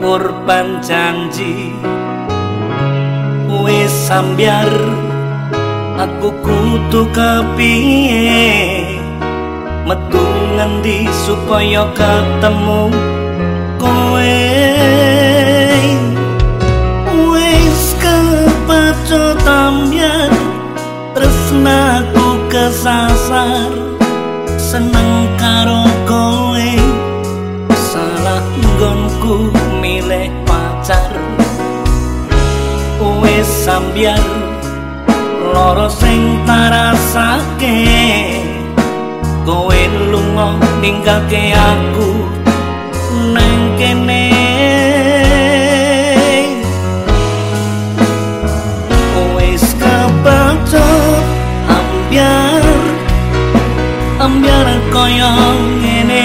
korban janji. Wis sambiar aku kudu kepiye? Metu ngendi supaya ketemu kowe? Wis kepaco tambiar tresnaku kesasar. Seneng karo nggonku milih pacar. Wis sambiar loro sing tarasake. Kowe lunga ninggalke aku nang kene. Ambiar kaya ngene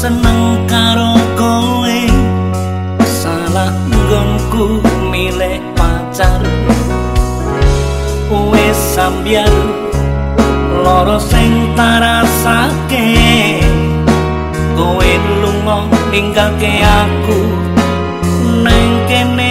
seneng karo kowe. Salah nggonku milih pacar. Wis sambiar loro sing tarasake. Kowe lunga ninggalke aku. Nang kene